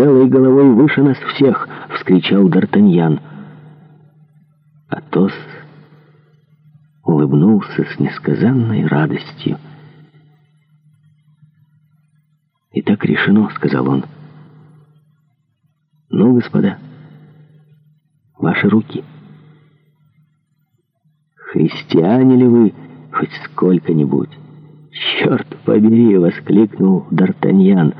целой головой выше нас всех!» — вскричал Д'Артаньян. Атос улыбнулся с несказанной радостью. «И так решено», — сказал он. «Ну, господа, ваши руки». «Христиане ли вы хоть сколько-нибудь?» «Черт побери!» — воскликнул Д'Артаньян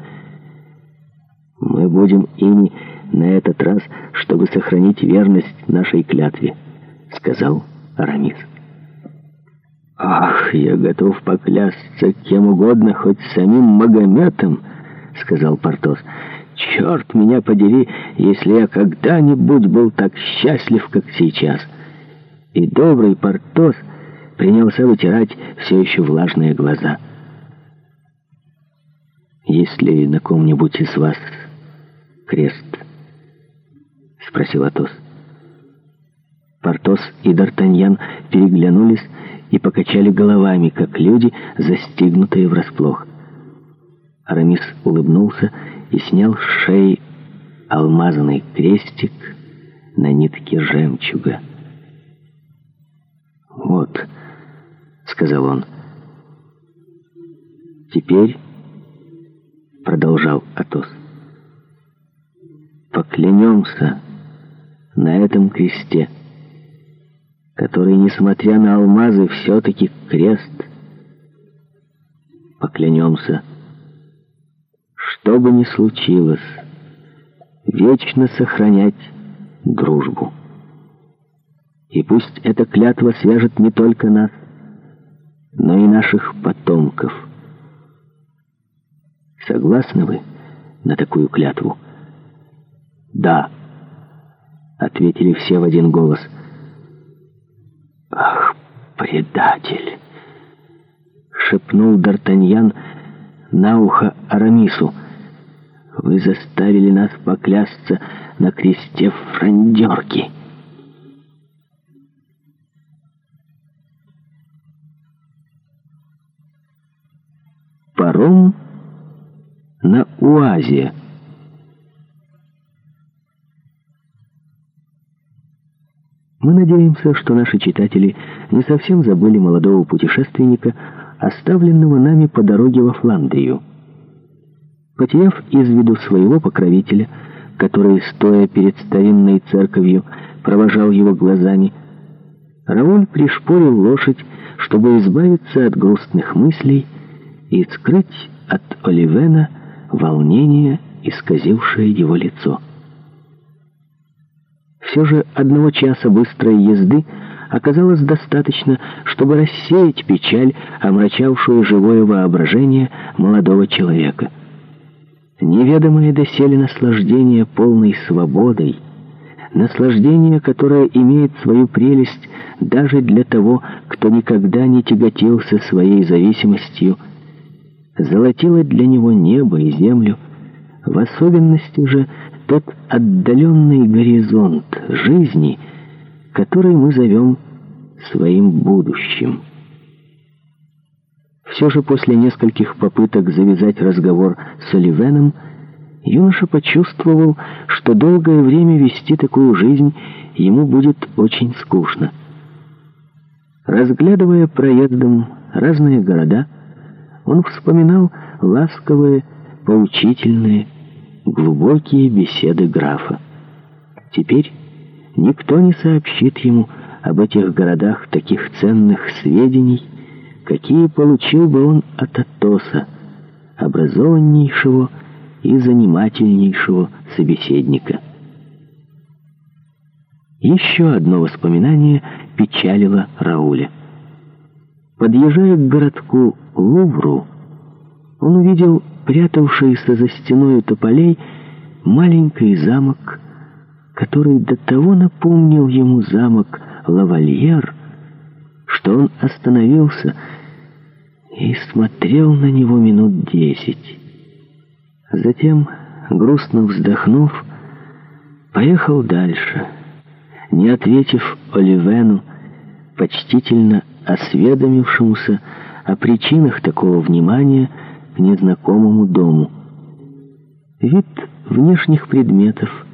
мы будем ими на этот раз, чтобы сохранить верность нашей клятве», — сказал Арамис. «Ах, я готов поклясться кем угодно, хоть самим Магометом», — сказал Портос. «Черт меня подери, если я когда-нибудь был так счастлив, как сейчас». И добрый Портос принялся вытирать все еще влажные глаза. «Если на ком-нибудь из вас крест? — спросил Атос. Портос и Д'Артаньян переглянулись и покачали головами, как люди, застигнутые врасплох. Арамис улыбнулся и снял с шеи алмазный крестик на нитке жемчуга. «Вот», — сказал он, — «теперь...» — продолжал Атос клянемся на этом кресте, который, несмотря на алмазы, все-таки крест. Поклянемся, что бы ни случилось, вечно сохранять дружбу. И пусть эта клятва свяжет не только нас, но и наших потомков. Согласны вы на такую клятву? «Да», — ответили все в один голос. «Ах, предатель!» — шепнул Д'Артаньян на ухо Арамису. «Вы заставили нас поклясться на кресте фрондерки». Паром на Уазе. Мы надеемся, что наши читатели не совсем забыли молодого путешественника, оставленного нами по дороге во Фландрию. Потеряв из виду своего покровителя, который, стоя перед старинной церковью, провожал его глазами, Рауль пришпорил лошадь, чтобы избавиться от грустных мыслей и скрыть от Оливена волнение, исказившее его лицо. Все же одного часа быстрой езды оказалось достаточно, чтобы рассеять печаль, омрачавшую живое воображение молодого человека. Неведомое доселе наслаждение полной свободой, наслаждение, которое имеет свою прелесть даже для того, кто никогда не тяготился своей зависимостью, золотило для него небо и землю, в особенности же тот отдаленный горизонт жизни, который мы зовем своим будущим. Все же после нескольких попыток завязать разговор с Оливеном, юноша почувствовал, что долгое время вести такую жизнь ему будет очень скучно. Разглядывая проездом разные города, он вспоминал ласковые, поучительные, глубокие беседы графа. Теперь никто не сообщит ему об этих городах таких ценных сведений, какие получил бы он от Атоса, образованнейшего и занимательнейшего собеседника. Еще одно воспоминание печалило Рауля. Подъезжая к городку Лувру, он увидел прятавшийся за стеной тополей маленький замок, который до того напомнил ему замок Лавальер, что он остановился и смотрел на него минут десять. Затем, грустно вздохнув, поехал дальше, не ответив Оливену, почтительно осведомившемуся о причинах такого внимания, к незнакомому дому. Вид внешних предметов,